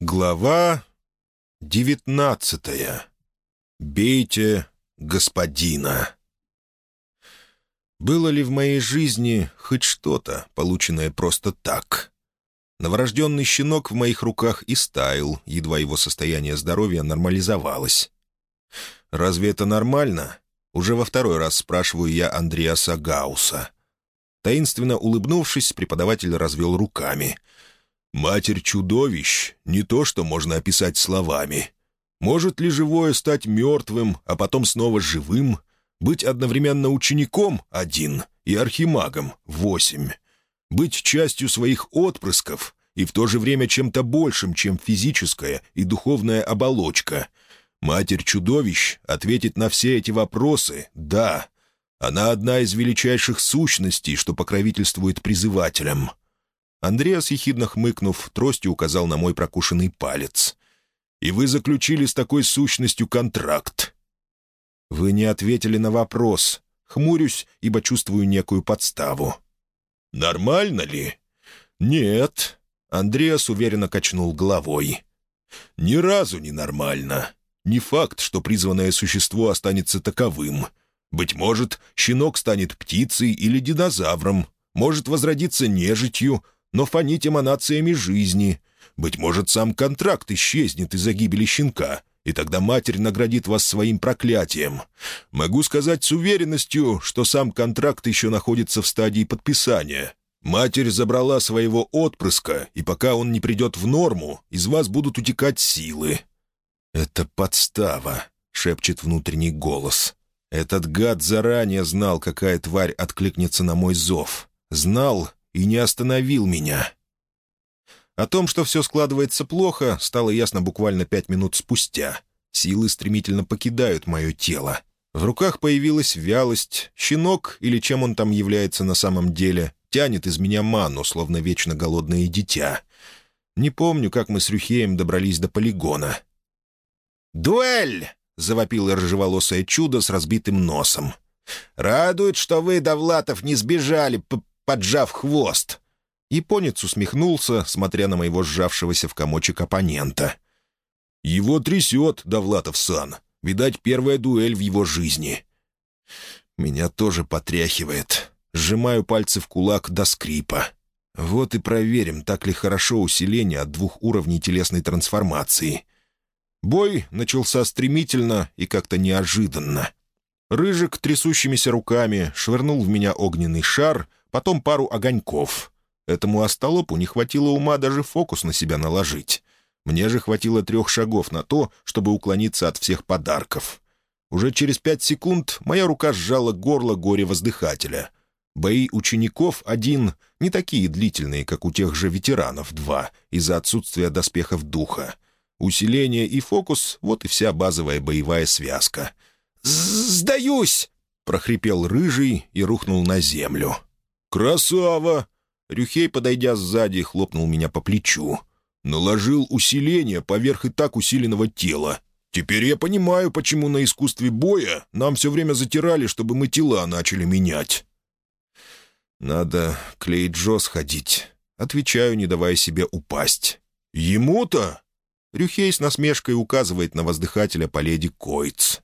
Глава девятнадцатая. Бейте господина. Было ли в моей жизни хоть что-то, полученное просто так? Новорожденный щенок в моих руках и стаял, едва его состояние здоровья нормализовалось. Разве это нормально? Уже во второй раз спрашиваю я Андреаса Гауса. Таинственно улыбнувшись, преподаватель развел руками — Матерь чудовищ — не то, что можно описать словами. Может ли живое стать мертвым, а потом снова живым? Быть одновременно учеником — один и архимагом — восемь. Быть частью своих отпрысков и в то же время чем-то большим, чем физическая и духовная оболочка. Матерь чудовищ ответит на все эти вопросы — да. Она одна из величайших сущностей, что покровительствует призывателям — Андреас, ехидно хмыкнув, тростью указал на мой прокушенный палец. «И вы заключили с такой сущностью контракт». «Вы не ответили на вопрос. Хмурюсь, ибо чувствую некую подставу». «Нормально ли?» «Нет». Андреас уверенно качнул головой. «Ни разу не нормально. Не факт, что призванное существо останется таковым. Быть может, щенок станет птицей или динозавром, может возродиться нежитью, но фонить эманациями жизни. Быть может, сам контракт исчезнет из-за гибели щенка, и тогда матерь наградит вас своим проклятием. Могу сказать с уверенностью, что сам контракт еще находится в стадии подписания. Матерь забрала своего отпрыска, и пока он не придет в норму, из вас будут утекать силы». «Это подстава», — шепчет внутренний голос. «Этот гад заранее знал, какая тварь откликнется на мой зов. Знал и не остановил меня. О том, что все складывается плохо, стало ясно буквально пять минут спустя. Силы стремительно покидают мое тело. В руках появилась вялость, щенок, или чем он там является на самом деле, тянет из меня ману, словно вечно голодное дитя. Не помню, как мы с Рюхеем добрались до полигона. «Дуэль!» — завопило рыжеволосое чудо с разбитым носом. «Радует, что вы, Довлатов, не сбежали, поджав хвост. Японец усмехнулся, смотря на моего сжавшегося в комочек оппонента. «Его трясет, Довлатов-сан. Видать, первая дуэль в его жизни». «Меня тоже потряхивает. Сжимаю пальцы в кулак до скрипа. Вот и проверим, так ли хорошо усиление от двух уровней телесной трансформации». Бой начался стремительно и как-то неожиданно. Рыжик трясущимися руками швырнул в меня огненный шар, потом пару огоньков. Этому остолопу не хватило ума даже фокус на себя наложить. Мне же хватило трех шагов на то, чтобы уклониться от всех подарков. Уже через пять секунд моя рука сжала горло горе-воздыхателя. Бои учеников один, не такие длительные, как у тех же ветеранов два, из-за отсутствия доспехов духа. Усиление и фокус — вот и вся базовая боевая связка. «Сдаюсь!» — прохрипел рыжий и рухнул на землю. «Красава!» Рюхей, подойдя сзади, хлопнул меня по плечу. «Наложил усиление поверх и так усиленного тела. Теперь я понимаю, почему на искусстве боя нам все время затирали, чтобы мы тела начали менять». «Надо к Лейджо сходить». Отвечаю, не давая себе упасть. «Ему-то?» Рюхей с насмешкой указывает на воздыхателя по леди Койц.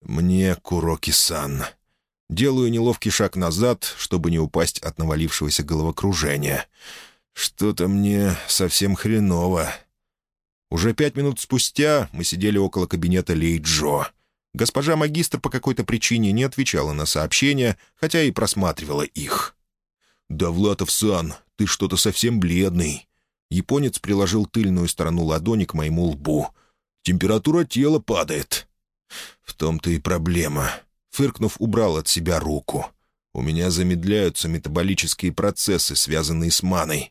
«Мне, Куроки-сан, Делаю неловкий шаг назад, чтобы не упасть от навалившегося головокружения. Что-то мне совсем хреново. Уже пять минут спустя мы сидели около кабинета Лей Джо. Госпожа магистр по какой-то причине не отвечала на сообщения, хотя и просматривала их. «Довлатов-сан, ты что-то совсем бледный». Японец приложил тыльную сторону ладони к моему лбу. «Температура тела падает». «В том-то и проблема. Фыркнув, убрал от себя руку. «У меня замедляются метаболические процессы, связанные с маной.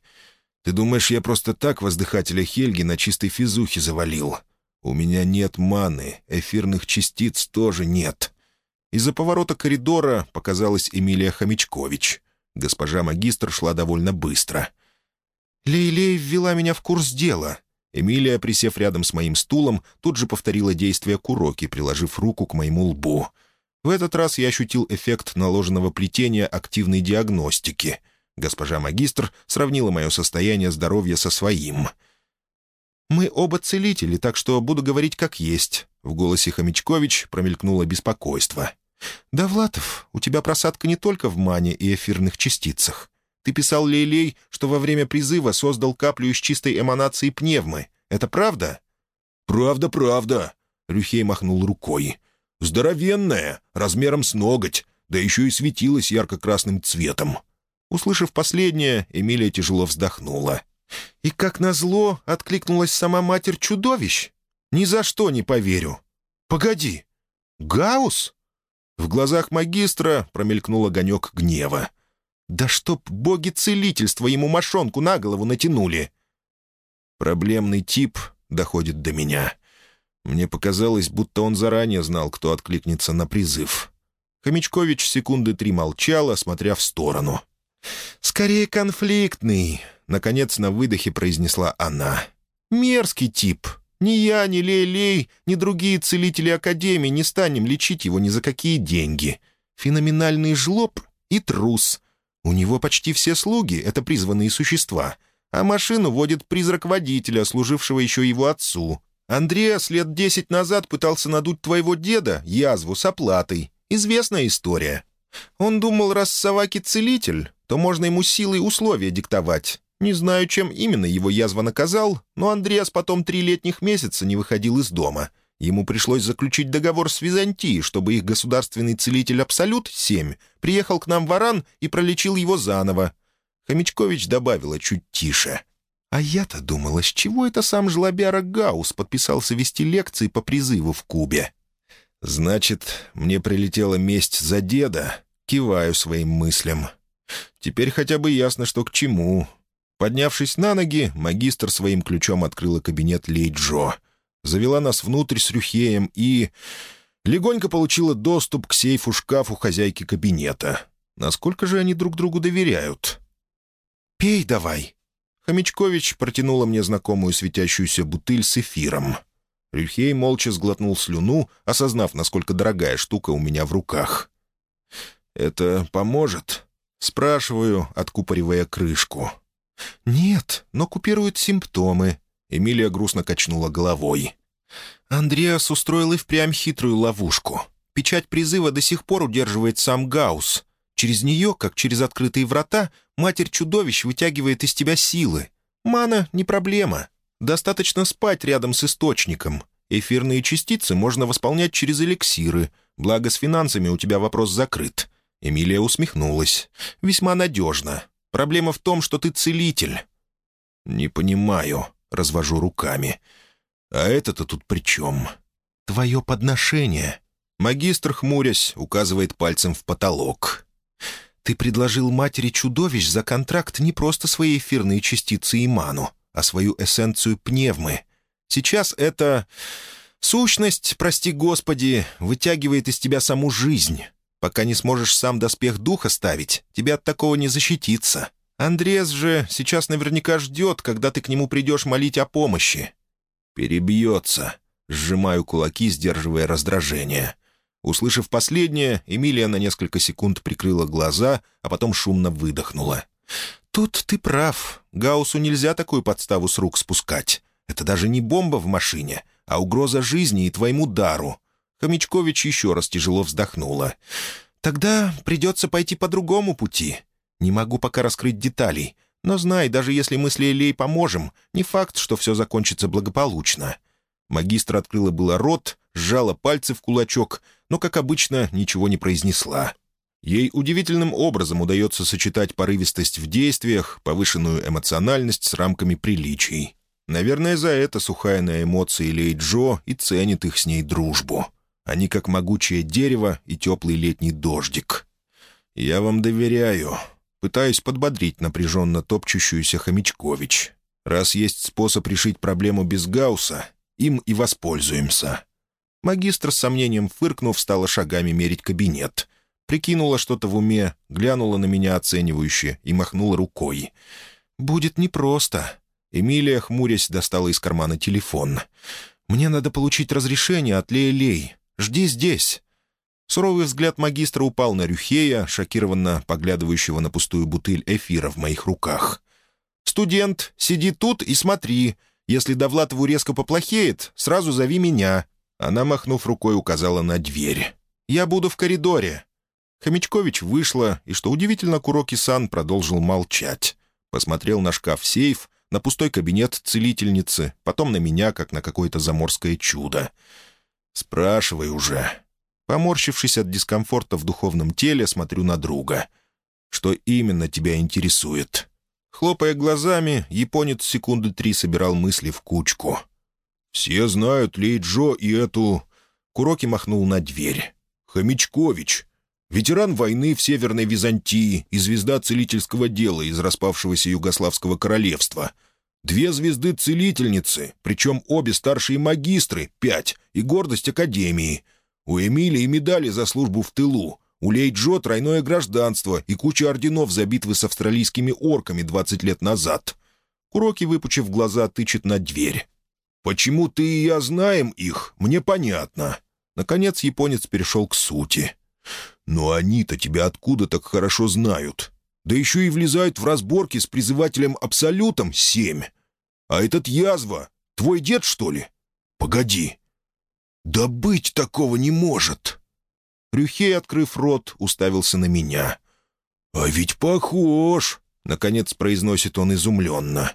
Ты думаешь, я просто так воздыхателя Хельги на чистой физухе завалил? У меня нет маны, эфирных частиц тоже нет». Из-за поворота коридора показалась Эмилия Хомячкович. Госпожа магистр шла довольно быстро. «Лейлей ввела меня в курс дела». Эмилия, присев рядом с моим стулом, тут же повторила действие Куроки, приложив руку к моему лбу — в этот раз я ощутил эффект наложенного плетения активной диагностики. Госпожа магистр сравнила мое состояние здоровья со своим. «Мы оба целители, так что буду говорить как есть», — в голосе Хомячкович промелькнуло беспокойство. «Да, Влатов, у тебя просадка не только в мане и эфирных частицах. Ты писал Лейлей, что во время призыва создал каплю из чистой эманации пневмы. Это правда?» «Правда, правда», — Рюхей махнул рукой. «Здоровенная, размером с ноготь, да еще и светилась ярко-красным цветом». Услышав последнее, Эмилия тяжело вздохнула. «И как назло откликнулась сама матерь чудовищ? Ни за что не поверю. Погоди, Гаус?» В глазах магистра промелькнул огонек гнева. «Да чтоб боги целительства ему мошонку на голову натянули!» Проблемный тип доходит до меня. Мне показалось, будто он заранее знал, кто откликнется на призыв. Хомячкович секунды три молчала, смотря в сторону. «Скорее конфликтный», — наконец на выдохе произнесла она. «Мерзкий тип. Ни я, ни Лей-Лей, ни другие целители Академии не станем лечить его ни за какие деньги. Феноменальный жлоб и трус. У него почти все слуги — это призванные существа, а машину водит призрак водителя, служившего еще его отцу. Андреас лет десять назад пытался надуть твоего деда, язву, с оплатой. Известная история. Он думал, раз Саваки целитель, то можно ему силой условия диктовать. Не знаю, чем именно его язва наказал, но Андреас потом три летних месяца не выходил из дома. Ему пришлось заключить договор с Византией, чтобы их государственный целитель Абсолют-7 приехал к нам в Аран и пролечил его заново. Хомячкович добавила чуть тише. «А я-то думала, с чего это сам жлобяра Гаус подписался вести лекции по призыву в Кубе?» «Значит, мне прилетела месть за деда?» Киваю своим мыслям. «Теперь хотя бы ясно, что к чему. Поднявшись на ноги, магистр своим ключом открыла кабинет Лейджо. Завела нас внутрь с Рюхеем и... Легонько получила доступ к сейфу-шкафу хозяйки кабинета. Насколько же они друг другу доверяют? «Пей давай!» Хомячкович протянула мне знакомую светящуюся бутыль с эфиром. Рюхей молча сглотнул слюну, осознав, насколько дорогая штука у меня в руках. «Это поможет?» — спрашиваю, откупоривая крышку. «Нет, но купирует симптомы», — Эмилия грустно качнула головой. «Андреас устроил и впрямь хитрую ловушку. Печать призыва до сих пор удерживает сам Гаус. Через нее, как через открытые врата, матерь чудовищ вытягивает из тебя силы. Мана — не проблема. Достаточно спать рядом с источником. Эфирные частицы можно восполнять через эликсиры. Благо, с финансами у тебя вопрос закрыт». Эмилия усмехнулась. «Весьма надежно. Проблема в том, что ты целитель». «Не понимаю», — развожу руками. «А это-то тут при чем?» «Твое подношение». Магистр, хмурясь, указывает пальцем в потолок. «Ты предложил матери чудовищ за контракт не просто свои эфирные частицы и ману, а свою эссенцию пневмы. Сейчас это... Сущность, прости господи, вытягивает из тебя саму жизнь. Пока не сможешь сам доспех духа ставить, тебе от такого не защититься. Андрес же сейчас наверняка ждет, когда ты к нему придешь молить о помощи». «Перебьется», — сжимаю кулаки, сдерживая раздражение. Услышав последнее, Эмилия на несколько секунд прикрыла глаза, а потом шумно выдохнула. «Тут ты прав. Гаусу нельзя такую подставу с рук спускать. Это даже не бомба в машине, а угроза жизни и твоему дару. Хомячкович еще раз тяжело вздохнула. «Тогда придется пойти по другому пути. Не могу пока раскрыть деталей, но знай, даже если мы с Лейлей поможем, не факт, что все закончится благополучно». Магистр открыла было рот, сжала пальцы в кулачок, но, как обычно, ничего не произнесла. Ей удивительным образом удается сочетать порывистость в действиях, повышенную эмоциональность с рамками приличий. Наверное, за это сухая на эмоции Лей Джо и ценит их с ней дружбу. Они как могучее дерево и теплый летний дождик. «Я вам доверяю», пытаюсь подбодрить напряженно топчущуюся Хомячкович. «Раз есть способ решить проблему без Гаусса, им и воспользуемся». Магистр с сомнением фыркнув, стала шагами мерить кабинет. Прикинула что-то в уме, глянула на меня оценивающе и махнула рукой. «Будет непросто». Эмилия, хмурясь, достала из кармана телефон. «Мне надо получить разрешение от Лея-Лей. Жди здесь». Суровый взгляд магистра упал на Рюхея, шокированно поглядывающего на пустую бутыль эфира в моих руках. «Студент, сиди тут и смотри. Если Довлатову резко поплохеет, сразу зови меня». Она, махнув рукой, указала на дверь. «Я буду в коридоре». Хомячкович вышла, и, что удивительно, Куроки-сан продолжил молчать. Посмотрел на шкаф-сейф, на пустой кабинет целительницы, потом на меня, как на какое-то заморское чудо. «Спрашивай уже». Поморщившись от дискомфорта в духовном теле, смотрю на друга. «Что именно тебя интересует?» Хлопая глазами, японец секунды три собирал мысли в кучку. «Все знают Лей Джо и эту...» Куроки махнул на дверь. «Хомячкович. Ветеран войны в Северной Византии и звезда целительского дела из распавшегося Югославского королевства. Две звезды-целительницы, причем обе старшие магистры, пять, и гордость Академии. У Эмилии медали за службу в тылу, у Лей Джо тройное гражданство и куча орденов за битвы с австралийскими орками 20 лет назад. Куроки, выпучив глаза, тычет на дверь. «Почему ты и я знаем их, мне понятно». Наконец японец перешел к сути. «Но они-то тебя откуда так хорошо знают? Да еще и влезают в разборки с призывателем Абсолютом семь. А этот язва, твой дед, что ли? Погоди. Да быть такого не может!» Рюхей, открыв рот, уставился на меня. «А ведь похож!» — наконец произносит он изумленно.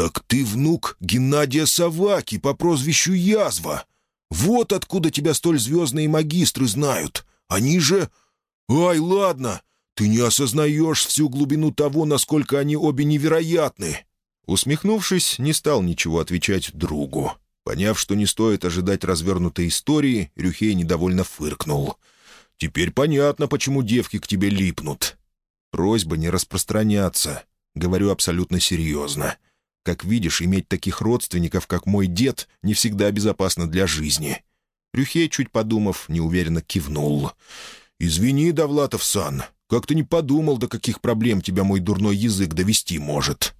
«Так ты внук Геннадия Саваки по прозвищу Язва. Вот откуда тебя столь звездные магистры знают. Они же... Ай, ладно, ты не осознаешь всю глубину того, насколько они обе невероятны». Усмехнувшись, не стал ничего отвечать другу. Поняв, что не стоит ожидать развернутой истории, Рюхей недовольно фыркнул. «Теперь понятно, почему девки к тебе липнут. Просьба не распространяться. Говорю абсолютно серьезно. Как видишь, иметь таких родственников, как мой дед, не всегда безопасно для жизни». Рюхей, чуть подумав, неуверенно кивнул. «Извини, Довлатов-сан, как-то не подумал, до каких проблем тебя мой дурной язык довести может».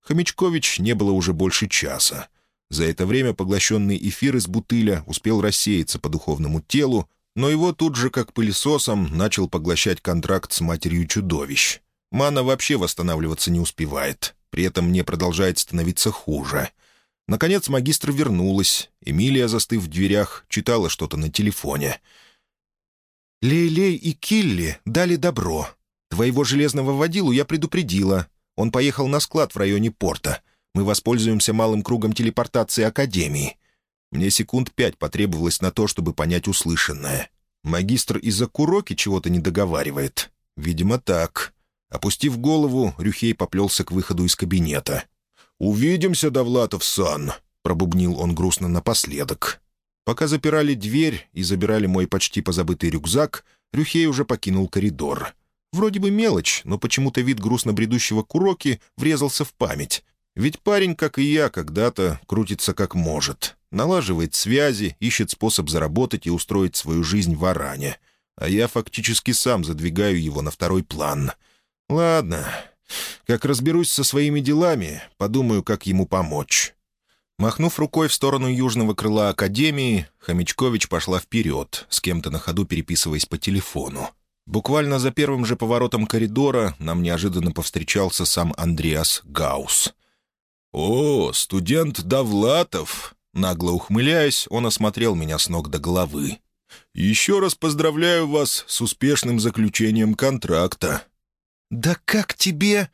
Хомячкович не было уже больше часа. За это время поглощенный эфир из бутыля успел рассеяться по духовному телу, но его тут же, как пылесосом, начал поглощать контракт с матерью чудовищ. Мана вообще восстанавливаться не успевает, при этом мне продолжает становиться хуже. Наконец магистр вернулась. Эмилия, застыв в дверях, читала что-то на телефоне. «Лей-Лей и Килли дали добро. Твоего железного водилу я предупредила. Он поехал на склад в районе порта. Мы воспользуемся малым кругом телепортации Академии. Мне секунд пять потребовалось на то, чтобы понять услышанное. Магистр из-за Куроки чего-то не договаривает. Видимо, так. Опустив голову, Рюхей поплелся к выходу из кабинета. «Увидимся, Довлатов-сан», — пробубнил он грустно напоследок. Пока запирали дверь и забирали мой почти позабытый рюкзак, Рюхей уже покинул коридор. Вроде бы мелочь, но почему-то вид грустно бредущего Куроки врезался в память. Ведь парень, как и я, когда-то крутится как может. Налаживает связи, ищет способ заработать и устроить свою жизнь в Аране. А я фактически сам задвигаю его на второй план. Ладно, как разберусь со своими делами, подумаю, как ему помочь. Махнув рукой в сторону южного крыла Академии, Хомячкович пошла вперед, с кем-то на ходу переписываясь по телефону. Буквально за первым же поворотом коридора нам неожиданно повстречался сам Андреас Гаус. «О, студент Давлатов!» Нагло ухмыляясь, он осмотрел меня с ног до головы. «Еще раз поздравляю вас с успешным заключением контракта». «Да как тебе...»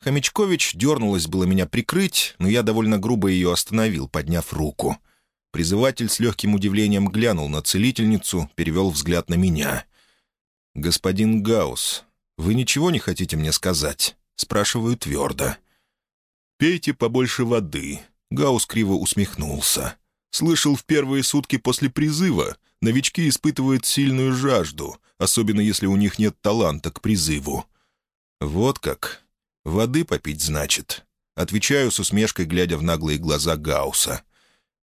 Хомячкович дернулась было меня прикрыть, но я довольно грубо ее остановил, подняв руку. Призыватель с легким удивлением глянул на целительницу, перевел взгляд на меня. «Господин Гаус, вы ничего не хотите мне сказать?» Спрашиваю твердо. «Пейте побольше воды». Гаус криво усмехнулся. «Слышал, в первые сутки после призыва новички испытывают сильную жажду, особенно если у них нет таланта к призыву». «Вот как. Воды попить, значит». Отвечаю с усмешкой, глядя в наглые глаза Гауса.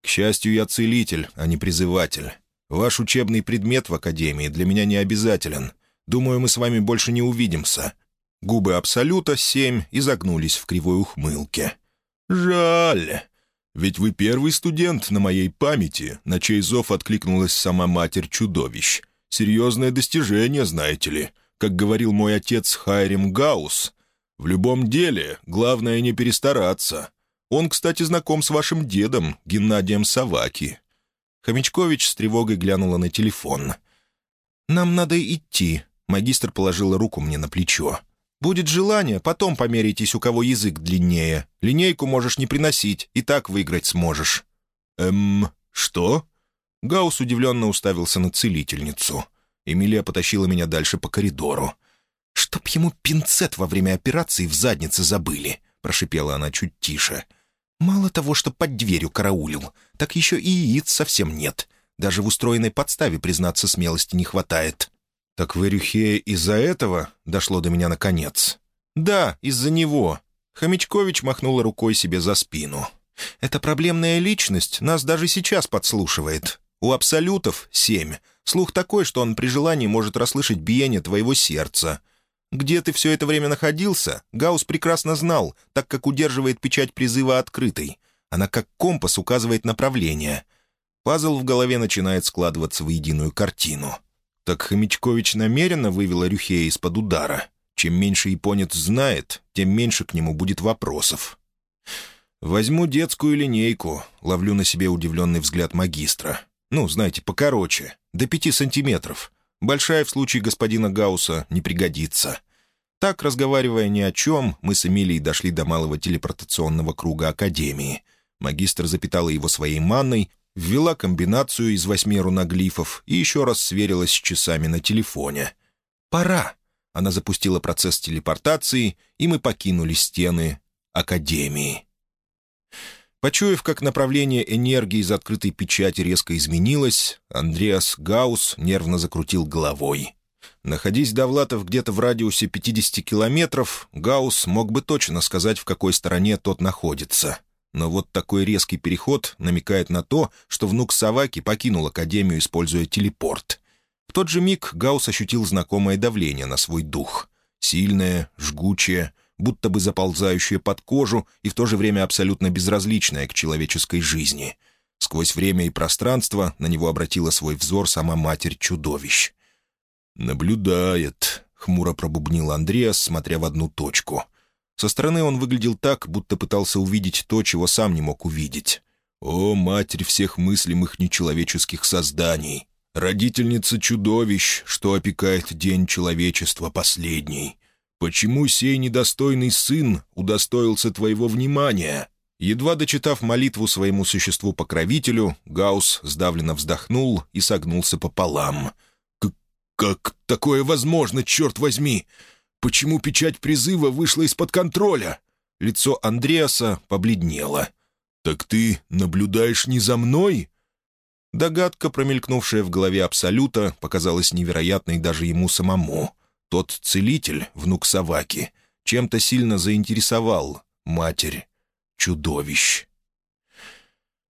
«К счастью, я целитель, а не призыватель. Ваш учебный предмет в Академии для меня не обязателен. Думаю, мы с вами больше не увидимся. Губы Абсолюта семь изогнулись в кривой ухмылке. «Жаль. Ведь вы первый студент на моей памяти, на чей зов откликнулась сама матерь чудовищ. Серьезное достижение, знаете ли. Как говорил мой отец Хайрим Гаус, в любом деле главное не перестараться. Он, кстати, знаком с вашим дедом, Геннадием Саваки». Хомячкович с тревогой глянула на телефон. «Нам надо идти», — магистр положила руку мне на плечо. «Будет желание, потом померитесь, у кого язык длиннее. Линейку можешь не приносить, и так выиграть сможешь». «Эм, что?» Гаус удивленно уставился на целительницу. Эмилия потащила меня дальше по коридору. «Чтоб ему пинцет во время операции в заднице забыли», — прошипела она чуть тише. «Мало того, что под дверью караулил, так еще и яиц совсем нет. Даже в устроенной подставе, признаться, смелости не хватает». «Так в Эрюхее из-за этого?» — дошло до меня наконец. «Да, из-за него». Хомячкович махнула рукой себе за спину. «Эта проблемная личность нас даже сейчас подслушивает. У абсолютов — семь. Слух такой, что он при желании может расслышать биение твоего сердца. Где ты все это время находился, Гаус прекрасно знал, так как удерживает печать призыва открытой. Она как компас указывает направление. Пазл в голове начинает складываться в единую картину. Так Хомячкович намеренно вывел Рюхея из-под удара. Чем меньше японец знает, тем меньше к нему будет вопросов. «Возьму детскую линейку», — ловлю на себе удивленный взгляд магистра. «Ну, знаете, покороче, до пяти сантиметров. Большая в случае господина Гаусса не пригодится». Так, разговаривая ни о чем, мы с Эмилией дошли до малого телепортационного круга Академии. Магистр запитала его своей манной, ввела комбинацию из восьми руноглифов и еще раз сверилась с часами на телефоне. «Пора!» Она запустила процесс телепортации, и мы покинули стены Академии. Почуяв, как направление энергии из открытой печати резко изменилось, Андреас Гаус нервно закрутил головой. Находясь Довлатов где-то в радиусе 50 километров, Гаус мог бы точно сказать, в какой стороне тот находится — но вот такой резкий переход намекает на то, что внук Саваки покинул Академию, используя телепорт. В тот же миг Гаус ощутил знакомое давление на свой дух. Сильное, жгучее, будто бы заползающее под кожу и в то же время абсолютно безразличное к человеческой жизни. Сквозь время и пространство на него обратила свой взор сама Матерь Чудовищ. «Наблюдает», — хмуро пробубнил Андреас, смотря в одну точку — со стороны он выглядел так, будто пытался увидеть то, чего сам не мог увидеть. «О, матерь всех мыслимых нечеловеческих созданий! Родительница чудовищ, что опекает день человечества последний! Почему сей недостойный сын удостоился твоего внимания?» Едва дочитав молитву своему существу-покровителю, Гаус сдавленно вздохнул и согнулся пополам. «Как такое возможно, черт возьми? Почему печать призыва вышла из-под контроля?» Лицо Андреаса побледнело. «Так ты наблюдаешь не за мной?» Догадка, промелькнувшая в голове Абсолюта, показалась невероятной даже ему самому. Тот целитель, внук Саваки, чем-то сильно заинтересовал матерь чудовищ.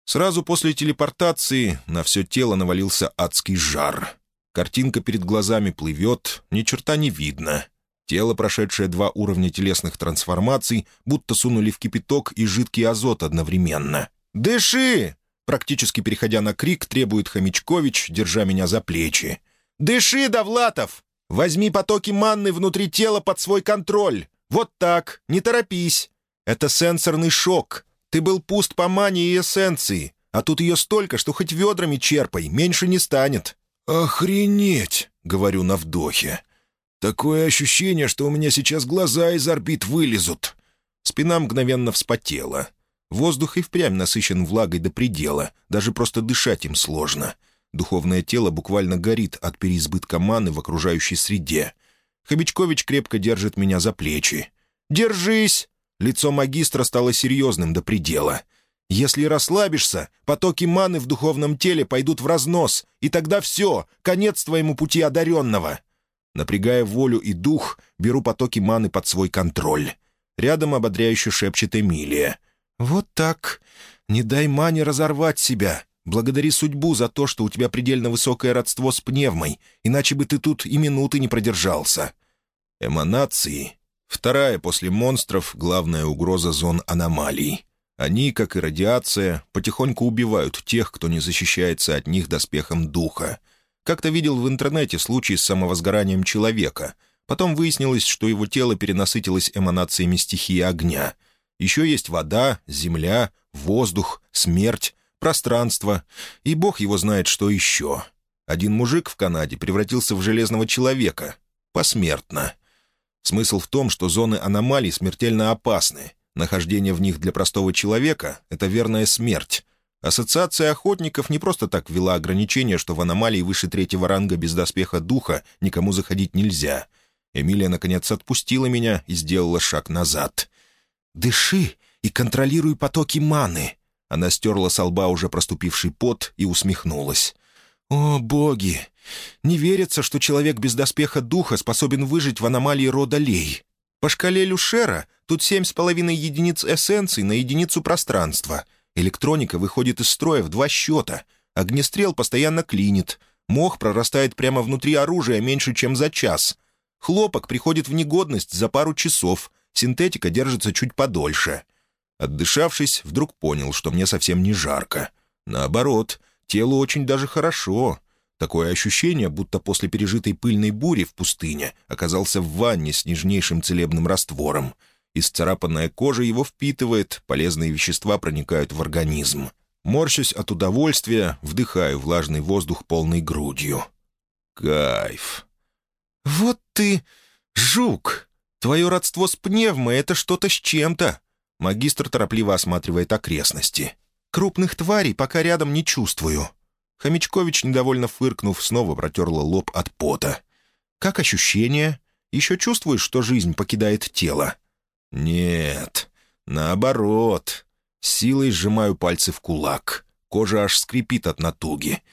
Сразу после телепортации на все тело навалился адский жар. Картинка перед глазами плывет, ни черта не видно. Тело, прошедшее два уровня телесных трансформаций, будто сунули в кипяток и жидкий азот одновременно. «Дыши!» Практически переходя на крик, требует Хомячкович, держа меня за плечи. «Дыши, Довлатов! Возьми потоки манны внутри тела под свой контроль! Вот так, не торопись! Это сенсорный шок. Ты был пуст по мане и эссенции, а тут ее столько, что хоть ведрами черпай, меньше не станет». «Охренеть!» — говорю на вдохе. Такое ощущение, что у меня сейчас глаза из орбит вылезут». Спина мгновенно вспотела. Воздух и впрямь насыщен влагой до предела, даже просто дышать им сложно. Духовное тело буквально горит от переизбытка маны в окружающей среде. Хобячкович крепко держит меня за плечи. «Держись!» Лицо магистра стало серьезным до предела. «Если расслабишься, потоки маны в духовном теле пойдут в разнос, и тогда все, конец твоему пути одаренного!» Напрягая волю и дух, беру потоки маны под свой контроль. Рядом ободряюще шепчет Эмилия. «Вот так. Не дай мане разорвать себя. Благодари судьбу за то, что у тебя предельно высокое родство с пневмой, иначе бы ты тут и минуты не продержался». Эманации. Вторая после монстров главная угроза зон аномалий. Они, как и радиация, потихоньку убивают тех, кто не защищается от них доспехом духа. Как-то видел в интернете случай с самовозгоранием человека. Потом выяснилось, что его тело перенасытилось эманациями стихии огня. Еще есть вода, земля, воздух, смерть, пространство, и бог его знает, что еще. Один мужик в Канаде превратился в железного человека. Посмертно. Смысл в том, что зоны аномалий смертельно опасны. Нахождение в них для простого человека — это верная смерть. Ассоциация охотников не просто так ввела ограничение, что в аномалии выше третьего ранга без доспеха духа никому заходить нельзя. Эмилия, наконец, отпустила меня и сделала шаг назад. «Дыши и контролируй потоки маны!» Она стерла с лба уже проступивший пот и усмехнулась. «О, боги! Не верится, что человек без доспеха духа способен выжить в аномалии рода Лей. По шкале Люшера тут семь с половиной единиц эссенций на единицу пространства. Электроника выходит из строя в два счета. Огнестрел постоянно клинит. Мох прорастает прямо внутри оружия меньше, чем за час. Хлопок приходит в негодность за пару часов. Синтетика держится чуть подольше. Отдышавшись, вдруг понял, что мне совсем не жарко. Наоборот, телу очень даже хорошо. Такое ощущение, будто после пережитой пыльной бури в пустыне оказался в ванне с нежнейшим целебным раствором. Исцарапанная кожа его впитывает, полезные вещества проникают в организм. Морщась от удовольствия, вдыхаю влажный воздух полной грудью. Кайф. «Вот ты, жук! Твое родство с пневмой — это что-то с чем-то!» Магистр торопливо осматривает окрестности. «Крупных тварей пока рядом не чувствую». Хомячкович, недовольно фыркнув, снова протерла лоб от пота. «Как ощущение? Еще чувствуешь, что жизнь покидает тело?» «Нет, наоборот. Силой сжимаю пальцы в кулак. Кожа аж скрипит от натуги.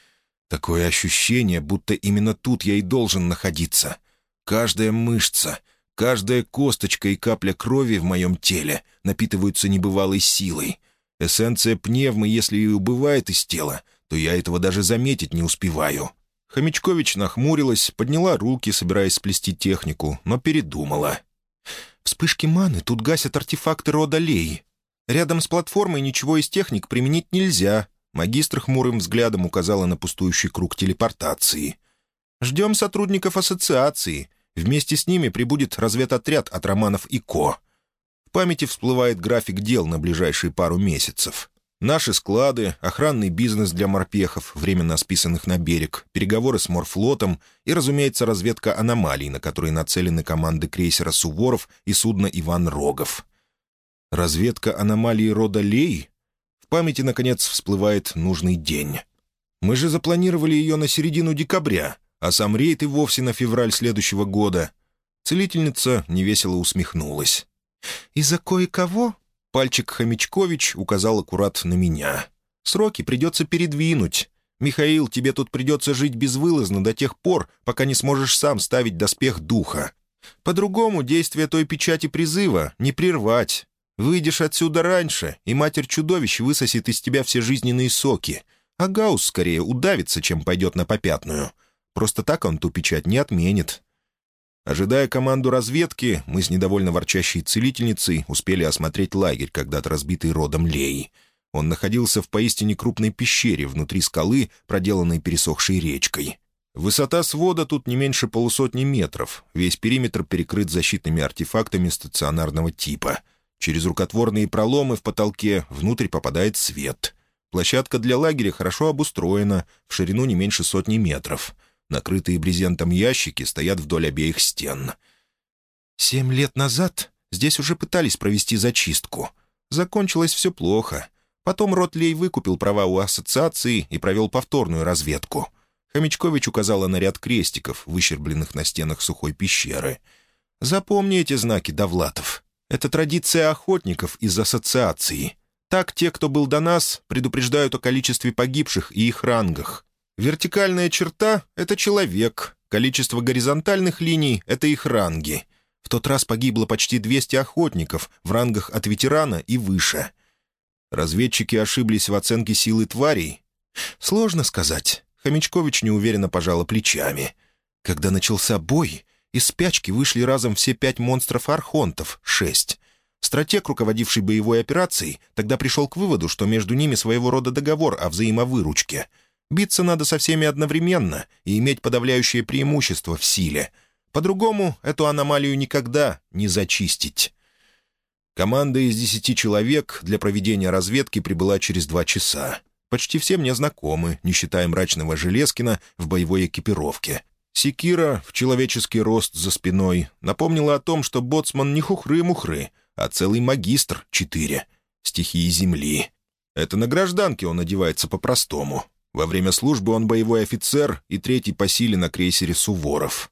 Такое ощущение, будто именно тут я и должен находиться. Каждая мышца, каждая косточка и капля крови в моем теле напитываются небывалой силой. Эссенция пневмы, если и убывает из тела, то я этого даже заметить не успеваю». Хомячкович нахмурилась, подняла руки, собираясь сплести технику, но передумала. «Вспышки маны тут гасят артефакты рода Лей. Рядом с платформой ничего из техник применить нельзя». Магистр хмурым взглядом указала на пустующий круг телепортации. «Ждем сотрудников ассоциации. Вместе с ними прибудет разведотряд от Романов и Ко. В памяти всплывает график дел на ближайшие пару месяцев. Наши склады, охранный бизнес для морпехов, временно списанных на берег, переговоры с морфлотом и, разумеется, разведка аномалий, на которые нацелены команды крейсера «Суворов» и судна «Иван Рогов». Разведка аномалии рода Лей? В памяти, наконец, всплывает нужный день. Мы же запланировали ее на середину декабря, а сам рейд и вовсе на февраль следующего года. Целительница невесело усмехнулась. «Из-за кое-кого Пальчик Хомячкович указал аккурат на меня. «Сроки придется передвинуть. Михаил, тебе тут придется жить безвылазно до тех пор, пока не сможешь сам ставить доспех духа. По-другому действие той печати призыва не прервать. Выйдешь отсюда раньше, и Матерь-чудовищ высосет из тебя все жизненные соки. А Гаус скорее удавится, чем пойдет на попятную. Просто так он ту печать не отменит. Ожидая команду разведки, мы с недовольно ворчащей целительницей успели осмотреть лагерь, когда-то разбитый родом Лей. Он находился в поистине крупной пещере внутри скалы, проделанной пересохшей речкой. Высота свода тут не меньше полусотни метров, весь периметр перекрыт защитными артефактами стационарного типа. Через рукотворные проломы в потолке внутрь попадает свет. Площадка для лагеря хорошо обустроена, в ширину не меньше сотни метров — Накрытые брезентом ящики стоят вдоль обеих стен. Семь лет назад здесь уже пытались провести зачистку. Закончилось все плохо. Потом Ротлей выкупил права у ассоциации и провел повторную разведку. Хомячкович указала на ряд крестиков, выщербленных на стенах сухой пещеры. «Запомни эти знаки, Довлатов. Это традиция охотников из ассоциации. Так те, кто был до нас, предупреждают о количестве погибших и их рангах. Вертикальная черта — это человек, количество горизонтальных линий — это их ранги. В тот раз погибло почти 200 охотников в рангах от ветерана и выше. Разведчики ошиблись в оценке силы тварей? Сложно сказать. Хомячкович неуверенно пожала плечами. Когда начался бой, из спячки вышли разом все пять монстров-архонтов, шесть. Стратег, руководивший боевой операцией, тогда пришел к выводу, что между ними своего рода договор о взаимовыручке — Биться надо со всеми одновременно и иметь подавляющее преимущество в силе. По-другому эту аномалию никогда не зачистить. Команда из десяти человек для проведения разведки прибыла через два часа. Почти все мне знакомы, не считая мрачного Железкина в боевой экипировке. Секира в человеческий рост за спиной напомнила о том, что боцман не хухры-мухры, а целый магистр четыре. Стихии земли. Это на гражданке он одевается по-простому. Во время службы он боевой офицер и третий по силе на крейсере «Суворов».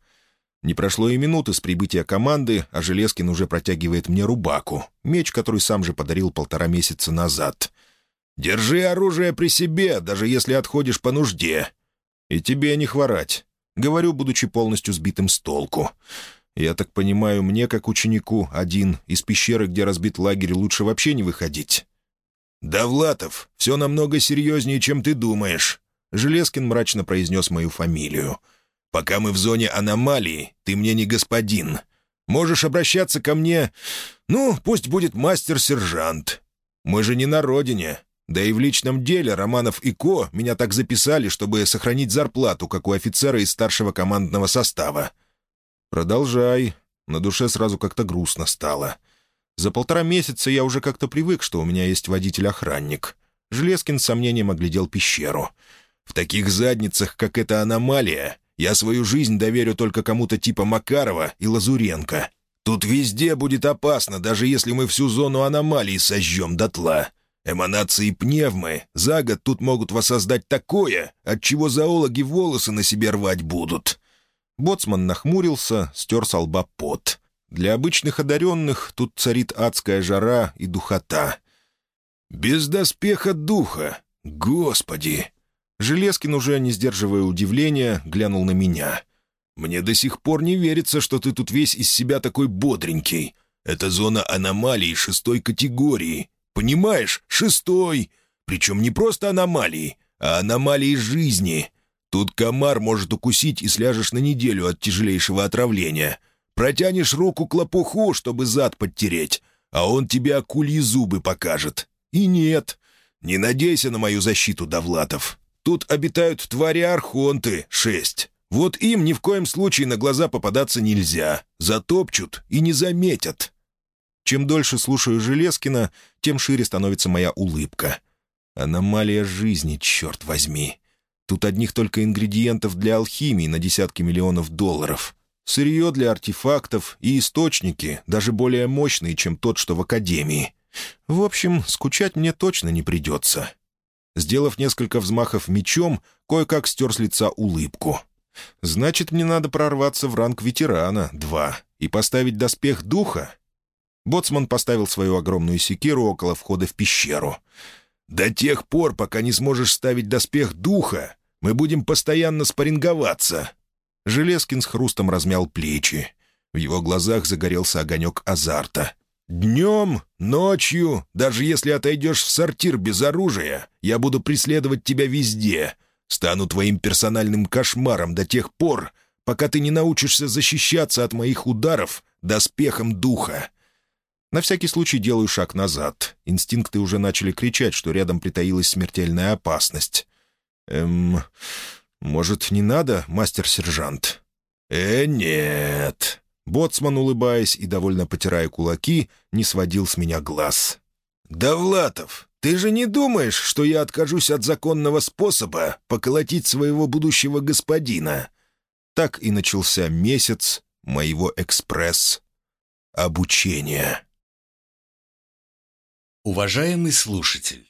Не прошло и минуты с прибытия команды, а Железкин уже протягивает мне рубаку, меч, который сам же подарил полтора месяца назад. «Держи оружие при себе, даже если отходишь по нужде. И тебе не хворать», — говорю, будучи полностью сбитым с толку. «Я так понимаю, мне, как ученику, один, из пещеры, где разбит лагерь, лучше вообще не выходить». «Довлатов, все намного серьезнее, чем ты думаешь», — Железкин мрачно произнес мою фамилию. «Пока мы в зоне аномалии, ты мне не господин. Можешь обращаться ко мне, ну, пусть будет мастер-сержант. Мы же не на родине. Да и в личном деле Романов и Ко меня так записали, чтобы сохранить зарплату, как у офицера из старшего командного состава». «Продолжай». На душе сразу как-то грустно стало. За полтора месяца я уже как-то привык, что у меня есть водитель-охранник. Железкин с сомнением оглядел пещеру. «В таких задницах, как эта аномалия, я свою жизнь доверю только кому-то типа Макарова и Лазуренко. Тут везде будет опасно, даже если мы всю зону аномалии сожжем дотла. Эманации пневмы за год тут могут воссоздать такое, от чего зоологи волосы на себе рвать будут». Боцман нахмурился, стер с лба пот. Для обычных одаренных тут царит адская жара и духота. «Без доспеха духа! Господи!» Железкин, уже не сдерживая удивления, глянул на меня. «Мне до сих пор не верится, что ты тут весь из себя такой бодренький. Это зона аномалий шестой категории. Понимаешь? Шестой! Причем не просто аномалии, а аномалии жизни. Тут комар может укусить и сляжешь на неделю от тяжелейшего отравления. Протянешь руку к лопуху, чтобы зад подтереть, а он тебе акульи зубы покажет. И нет. Не надейся на мою защиту, Довлатов. Тут обитают твари-архонты, шесть. Вот им ни в коем случае на глаза попадаться нельзя. Затопчут и не заметят. Чем дольше слушаю Железкина, тем шире становится моя улыбка. Аномалия жизни, черт возьми. Тут одних только ингредиентов для алхимии на десятки миллионов долларов сырье для артефактов и источники, даже более мощные, чем тот, что в Академии. В общем, скучать мне точно не придется. Сделав несколько взмахов мечом, кое-как стер с лица улыбку. «Значит, мне надо прорваться в ранг ветерана, два, и поставить доспех духа?» Боцман поставил свою огромную секиру около входа в пещеру. «До тех пор, пока не сможешь ставить доспех духа, мы будем постоянно спарринговаться. Железкин с хрустом размял плечи. В его глазах загорелся огонек азарта. «Днем, ночью, даже если отойдешь в сортир без оружия, я буду преследовать тебя везде. Стану твоим персональным кошмаром до тех пор, пока ты не научишься защищаться от моих ударов доспехом духа». На всякий случай делаю шаг назад. Инстинкты уже начали кричать, что рядом притаилась смертельная опасность. «Эм... «Может, не надо, мастер-сержант?» «Э, нет». Боцман, улыбаясь и довольно потирая кулаки, не сводил с меня глаз. «Довлатов, ты же не думаешь, что я откажусь от законного способа поколотить своего будущего господина?» Так и начался месяц моего экспресс-обучения. Уважаемый слушатель!